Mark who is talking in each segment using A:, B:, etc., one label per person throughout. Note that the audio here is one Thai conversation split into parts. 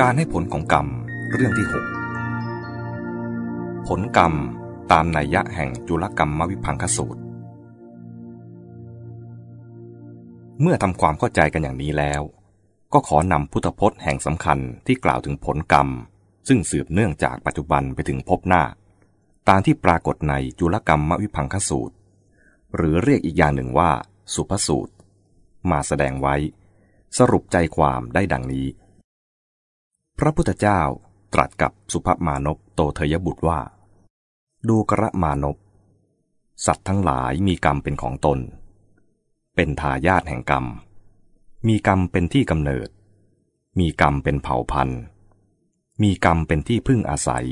A: การให้ผลของกรรมเรื่องที่หกผลกรรมตามนัยยะแห่งจุลกรรมมวิพังคสูตร เมื่อทำความเข้าใจกันอย่างนี้แล้ว ก็ขอนำพุทธพจน์แห่งสำคัญที่กล่าวถึงผลกรรม ซึ่งสืบเนื่องจากปัจจุบันไปถึงพบหน้า ตามที่ปรากฏในจุลกรรมมวิพังคสูตร หรือเรียกอีกอย่างหนึ่งว่า สุภสูตร มาแสดงไว้ สรุปใจความได้ดังนี้ พระพุทธเจ้าตรัสกับสุภมานพโตเทยบุตรว่า ดูกระมานพสัตว์ทั้งหลายมีกรรมเป็นของตน เป็นทายาทแห่งกรรม มีกรรมเป็นที่กำเนิด มีกรรมเป็นเผ่าพันธุ์ มีกรรมเป็นที่พึ่งอาศัย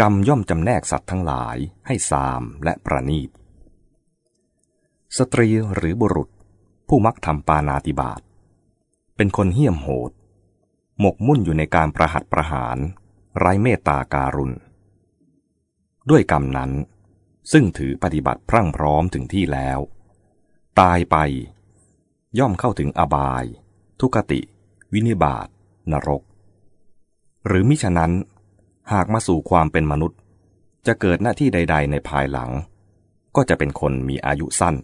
A: กรรมย่อมจำแนกสัตว์ทั้งหลายให้สามและประนีต สตรีหรือบุรุษผู้มักทำปานาติบาตเป็นคนเหี้ยมโหด หมกมุ่นอยู่ในการประหัตประหาร ไร้เมตตาการุณ ด้วยกรรมนั้น ซึ่งถือปฏิบัติพรั่งพร้อมถึงที่แล้ว ตายไป ย่อมเข้าถึงอบาย ทุกติ วินิบาตนรก หรือมิฉะนั้น หากมาสู่ความเป็นมนุษย์ จะเกิดหน้าที่ใด ๆ ในภายหลัง ก็จะเป็นคนมีอายุสั้น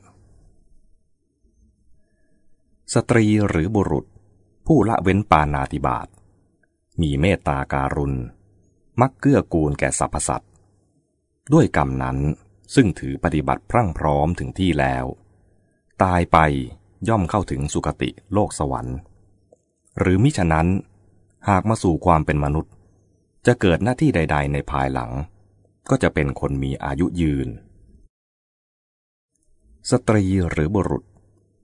A: สตรีหรือบุรุษ ผู้ละเว้นปานาติบาต มีเมตตาการุณ มักเกื้อกูลแก่สรรพสัตว์ด้วยกรรมนั้นซึ่งถือปฏิบัติพรั่งพร้อมถึงที่แล้ว ตายไปย่อมเข้าถึงสุคติโลกสวรรค์ หรือมิฉะนั้นหากมาสู่ความเป็นมนุษย์ จะเกิดหน้าที่ใด ๆ ในภายหลัง ก็จะเป็นคนมีอายุยืน สตรีหรือบุรุษ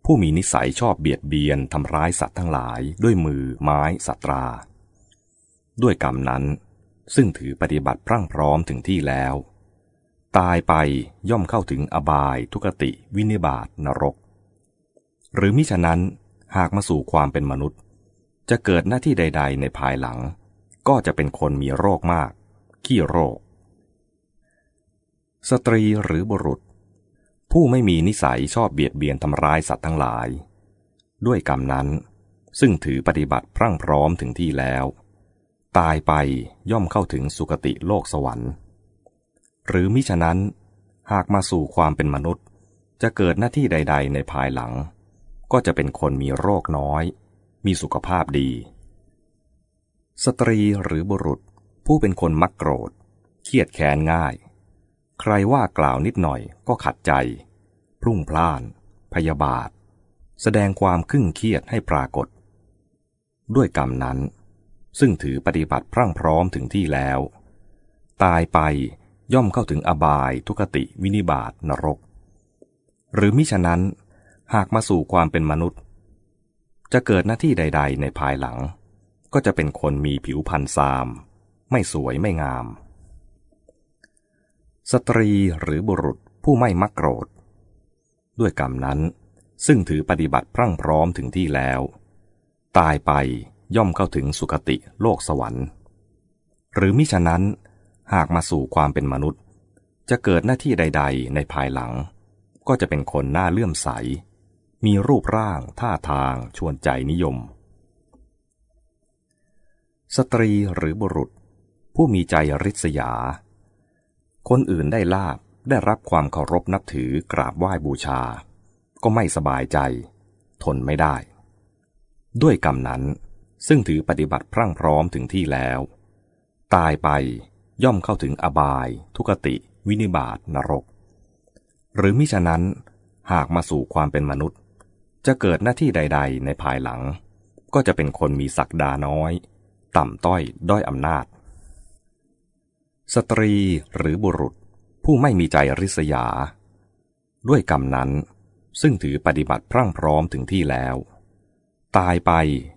A: ผู้มีนิสัยชอบเบียดเบียนทำร้ายสัตว์ทั้งหลายด้วยมือไม้สัตรา ด้วยกรรมนั้น ซึ่งถือปฏิบัติพรั่งพร้อมถึงที่แล้ว ตายไปย่อมเข้าถึงอบายทุกติวินิบาตนรก หรือมิฉะนั้นหากมาสู่ความเป็นมนุษย์ จะเกิดหน้าที่ใด ๆ ในภายหลัง ก็จะเป็นคนมีโรคมาก ขี้โรค สตรีหรือบุรุษ ผู้ไม่มีนิสัยชอบเบียดเบียนทำร้ายสัตว์ทั้งหลาย ด้วยกรรมนั้น ซึ่งถือปฏิบัติพรั่งพร้อมถึงที่แล้ว ตายไปย่อมเข้าถึงสุคติโลกสวรรค์ หรือมิฉะนั้น หากมาสู่ความเป็นมนุษย์ จะเกิดหน้าที่ใด ๆ ในภายหลัง ก็จะเป็นคนมีโรคน้อย มีสุขภาพดี สตรีหรือบุรุษผู้เป็นคนมักโกรธ เครียดแค้นง่าย ใครว่ากล่าวนิดหน่อยก็ขัดใจ พรุ่งพล่าน พยาบาท แสดงความครึ่งเครียดให้ปรากฏ ด้วยกรรมนั้น ซึ่งถือปฏิบัติพรั่งพร้อมถึงที่แล้ว ตายไปย่อมเข้าถึงอบายทุกติวินิบาตนรก หรือมิฉะนั้น หากมาสู่ความเป็นมนุษย์ จะเกิดหน้าที่ใด ๆ ในภายหลัง ก็จะเป็นคนมีผิวพรรณซาม ไม่สวยไม่งาม สตรีหรือบุรุษผู้ไม่มักโกรธ ด้วยกรรมนั้น ซึ่งถือปฏิบัติพรั่งพร้อมถึงที่แล้ว ตายไปย่อมเข้าถึงสุคติโลกสวรรค์ หรือมิฉะนั้น หากมาสู่ความเป็นมนุษย์ จะเกิดหน้าที่ใด ๆ ในภายหลัง ก็จะเป็นคนหน้าเลื่อมใส มีรูปร่างท่าทางชวนใจนิยม สตรีหรือบุรุษ ผู้มีใจริษยา คนอื่นได้ลาบได้รับความเคารพนับถือกราบไหว้บูชา ก็ไม่สบายใจ ทนไม่ได้ ด้วยกรรมนั้น ซึ่งถือปฏิบัติพรั่งพร้อมถึงที่แล้ว ตายไปย่อมเข้าถึงอบาย ทุกติ วินิบาตนรก หรือมิฉะนั้นหากมาสู่ความเป็นมนุษย์ จะเกิดหน้าที่ใด ๆ ในภายหลัง ก็จะเป็นคนมีศักดาน้อย ต่ำต้อยด้อยอำนาจ สตรีหรือบุรุษผู้ไม่มีใจริษยา ด้วยกรรมนั้น ซึ่งถือปฏิบัติพรั่งพร้อมถึงที่แล้ว ตายไป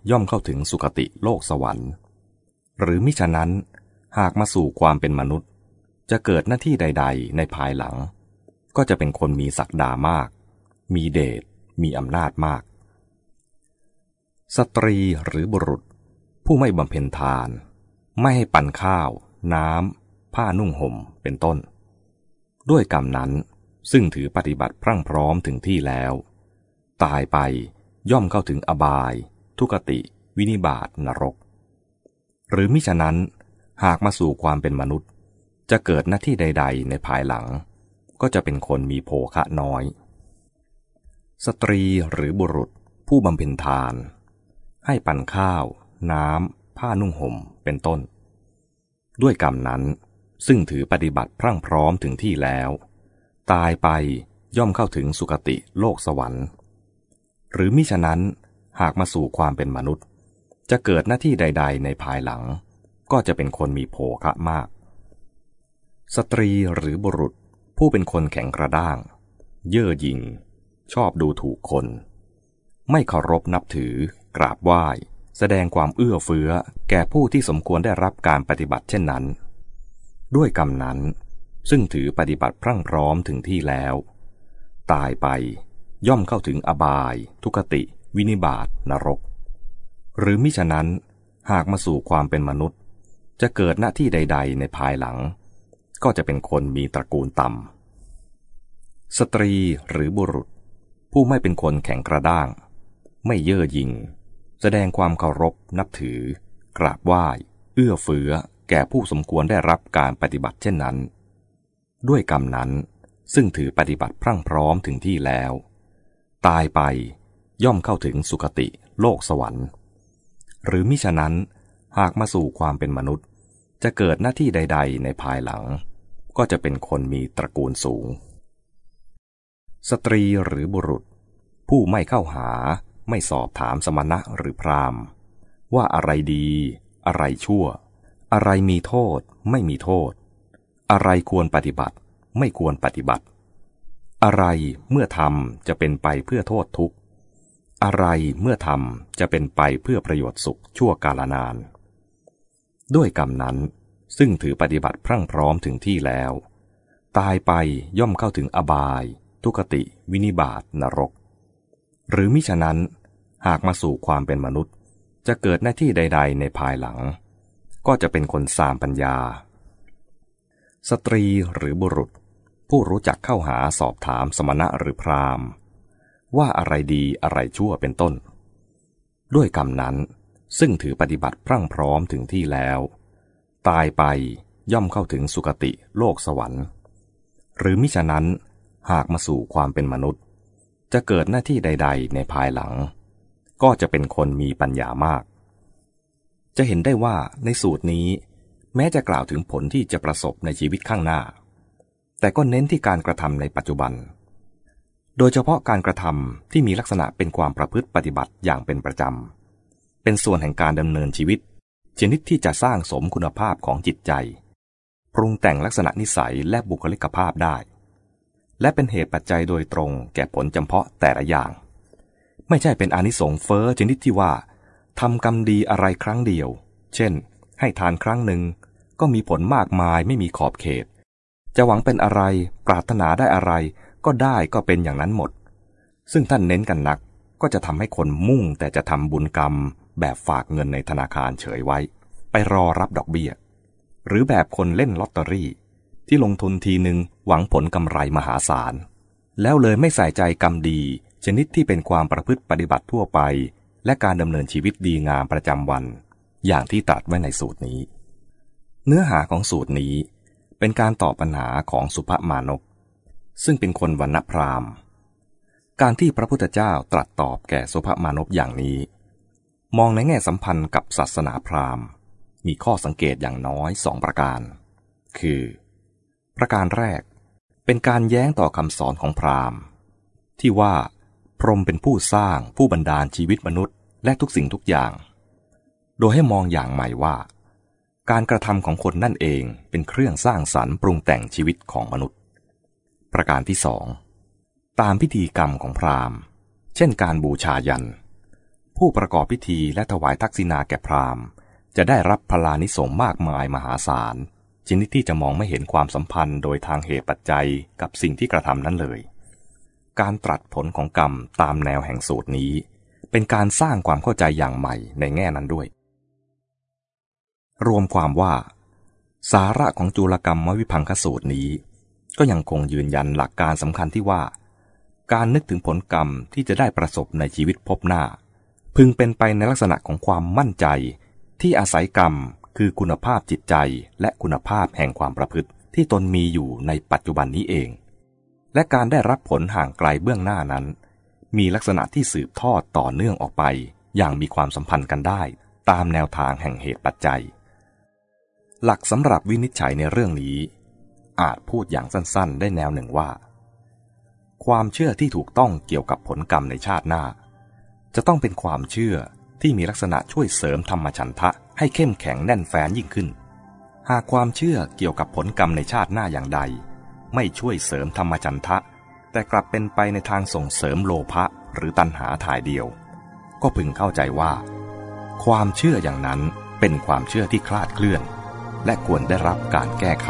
A: ย่อมเข้าถึงสุคติโลกสวรรค์ หรือมิฉะนั้นหากมาสู่ความเป็นมนุษย์ จะเกิดหน้าที่ใด ๆ ในภายหลัง ก็จะเป็นคนมีศักดามาก มีเดชมีอำนาจมาก สตรีหรือบุรุษผู้ไม่บำเพ็ญทาน ไม่ให้ปั่นข้าว น้ำ ผ้านุ่งห่มเป็นต้น ด้วยกรรมนั้นซึ่งถือปฏิบัติพรั่งพร้อมถึงที่แล้ว ตายไปย่อมเข้าถึงอบาย ทุกติ วินิบาตนรก หรือมิฉะนั้นหากมาสู่ความเป็นมนุษย์ จะเกิดหน้าที่ใด ๆ ในภายหลัง ก็จะเป็นคนมีโภคะน้อย สตรีหรือบุรุษผู้บำเพ็ญทาน ให้ปั่นข้าว น้ำผ้านุ่งห่มเป็นต้น ด้วยกรรมนั้น ซึ่งถือปฏิบัติพรั่งพร้อมถึงที่แล้ว ตายไปย่อมเข้าถึงสุคติโลกสวรรค์ หรือมิฉะนั้นหากมาสู่ความเป็นมนุษย์ จะเกิดหน้าที่ใด ๆ ในภายหลัง ก็จะเป็นคนมีโภคะมาก สตรีหรือบุรุษผู้เป็นคนแข็งกระด้าง เย่อหยิ่ง ชอบดูถูกคน ไม่เคารพนับถือ กราบไหว้ แสดงความเอื้อเฟื้อ แก่ผู้ที่สมควรได้รับการปฏิบัติเช่นนั้น ด้วยกรรมนั้น ซึ่งถือปฏิบัติพรั่งพร้อมถึงที่แล้ว ตายไปย่อมเข้าถึงอบาย ทุกติ วินิบาตนรก หรือมิฉะนั้นหากมาสู่ความเป็นมนุษย์ จะเกิดหน้าที่ใด ๆ ในภายหลัง ก็จะเป็นคนมีตระกูลต่ำสตรีหรือบุรุษ ผู้ไม่เป็นคนแข็งกระด้าง ไม่เย่อหยิ่ง แสดงความเคารพนับถือกราบไหว้ เอื้อเฟื้อ แก่ผู้สมควรได้รับการปฏิบัติเช่นนั้น ด้วยกรรมนั้นซึ่งถือปฏิบัติพรั่งพร้อมถึงที่แล้ว ตายไปย่อมเข้าถึงสุคติโลกสวรรค์ หรือมิฉะนั้นหากมาสู่ความเป็นมนุษย์ จะเกิดหน้าที่ใด ๆ ในภายหลัง ก็จะเป็นคนมีตระกูลสูง สตรีหรือบุรุษ ผู้ไม่เข้าหาไม่สอบถามสมณะหรือพราหมณ์ ว่าอะไรดี อะไรชั่ว อะไรมีโทษไม่มีโทษ อะไรควรปฏิบัติไม่ควรปฏิบัติ อะไรเมื่อทำจะเป็นไปเพื่อโทษทุกข์ อะไรเมื่อทำจะเป็นไปเพื่อประโยชน์สุขชั่วกาลนาน ด้วยกรรมนั้นซึ่งถือปฏิบัติพรั่งพร้อมถึงที่แล้ว ตายไปย่อมเข้าถึงอบาย ทุกติ วินิบาตนรก หรือมิฉะนั้นหากมาสู่ความเป็นมนุษย์ จะเกิดหน้าที่ใด ๆ ในภายหลัง ก็จะเป็นคนสามปัญญา สตรีหรือบุรุษ ผู้รู้จักเข้าหาสอบถามสมณะหรือพราหมณ์ ว่าอะไรดีอะไรชั่วเป็นต้น ด้วยกรรมนั้นซึ่งถือปฏิบัติพรั่งพร้อมถึงที่แล้ว ตายไปย่อมเข้าถึงสุคติโลกสวรรค์ หรือมิฉะนั้นหากมาสู่ความเป็นมนุษย์ จะเกิดหน้าที่ใด ๆ ในภายหลัง ก็จะเป็นคนมีปัญญามาก จะเห็นได้ว่าในสูตรนี้ แม้จะกล่าวถึงผลที่จะประสบในชีวิตข้างหน้า แต่ก็เน้นที่การกระทำในปัจจุบัน โดยเฉพาะการกระทำที่มีลักษณะเป็นความประพฤติปฏิบัติอย่างเป็นประจำ เป็นส่วนแห่งการดำเนินชีวิต ชนิดที่จะสร้างสมคุณภาพของจิตใจ ปรุงแต่งลักษณะนิสัยและบุคลิกภาพได้ และเป็นเหตุปัจจัยโดยตรงแก่ผลจำเพาะแต่ละอย่าง ไม่ใช่เป็นอนิสงส์เฟอ้อชนิดที่ว่า ทำกรรมดีอะไรครั้งเดียว เช่น ให้ทานครั้งหนึ่ง ก็มีผลมากมายไม่มีขอบเขต จะหวังเป็นอะไร ปรารถนาได้อะไร ก็ได้ก็เป็นอย่างนั้นหมด ซึ่งท่านเน้นกันนัก ก็จะทำให้คนมุ่งแต่จะทำบุญกรรม แบบฝากเงินในธนาคารเฉยไว้ ไปรอรับดอกเบี้ย หรือแบบคนเล่นลอตเตอรี่ ที่ลงทุนทีหนึ่งหวังผลกำไรมหาศาล แล้วเลยไม่ใส่ใจกรรมดี ชนิดที่เป็นความประพฤติปฏิบัติทั่วไป และการดำเนินชีวิตดีงามประจำวัน อย่างที่ตรัสไว้ในสูตรนี้ เนื้อหาของสูตรนี้เป็นการตอบปัญหาของสุภมานก ซึ่งเป็นคนวันณพราหมณ์ การที่พระพุทธเจ้าตรัสตอบแก่สุภมานพอย่างนี้ มองในแง่สัมพันธ์กับศาสนาพราหมณ์ มีข้อสังเกตอย่างน้อยสองประการ คือ ประการแรกเป็นการแย้งต่อคำสอนของพราหมณ์ ที่ว่า พรหมเป็นผู้สร้างผู้บันดาลชีวิตมนุษย์ และทุกสิ่งทุกอย่าง โดยให้มองอย่างใหม่ว่า การกระทำของคนนั่นเองเป็นเครื่องสร้างสรรค์ปรุงแต่งชีวิตของมนุษย์ ประการที่สองตามพิธีกรรมของพราหมณ์ เช่นการบูชายัน ผู้ประกอบพิธีและถวายทักษิณาแก่พราหมณ์ จะได้รับพลานิสงมากมายมหาศาลชนิดที่จะมองไม่เห็นความสัมพันธ์โดยทางเหตุปัจจัยกับสิ่งที่กระทำนั้นเลย การตรัสผลของกรรมตามแนวแห่งสูตรนี้ เป็นการสร้างความเข้าใจอย่างใหม่ในแง่นั้นด้วย รวมความว่า สาระของจุลกรรมมวิพังคสูตรนี้ ก็ยังคงยืนยันหลักการสำคัญที่ว่า การนึกถึงผลกรรมที่จะได้ประสบในชีวิตพบหน้า พึงเป็นไปในลักษณะของความมั่นใจ ที่อาศัยกรรมคือคุณภาพจิตใจและคุณภาพแห่งความประพฤติที่ตนมีอยู่ในปัจจุบันนี้เอง และการได้รับผลห่างไกลเบื้องหน้านั้น มีลักษณะที่สืบทอดต่อเนื่องออกไป อย่างมีความสัมพันธ์กันได้ ตามแนวทางแห่งเหตุปัจจัย หลักสำหรับวินิจฉัยในเรื่องนี้ อาจพูดอย่างสั้นๆ ได้แนวหนึ่งว่า ความเชื่อที่ถูกต้องเกี่ยวกับผลกรรมในชาติหน้า จะต้องเป็นความเชื่อที่มีลักษณะช่วยเสริมธรรมฉันทะให้เข้มแข็งแน่นแฟ้นยิ่งขึ้น หากความเชื่อเกี่ยวกับผลกรรมในชาติหน้าอย่างใด ไม่ช่วยเสริมธรรมจันทะ แต่กลับเป็นไปในทางส่งเสริมโลภะหรือตัณหาถ่ายเดียว ก็พึงเข้าใจว่า ความเชื่ออย่างนั้นเป็นความเชื่อที่คลาดเคลื่อน และควรได้รับการแก้ไข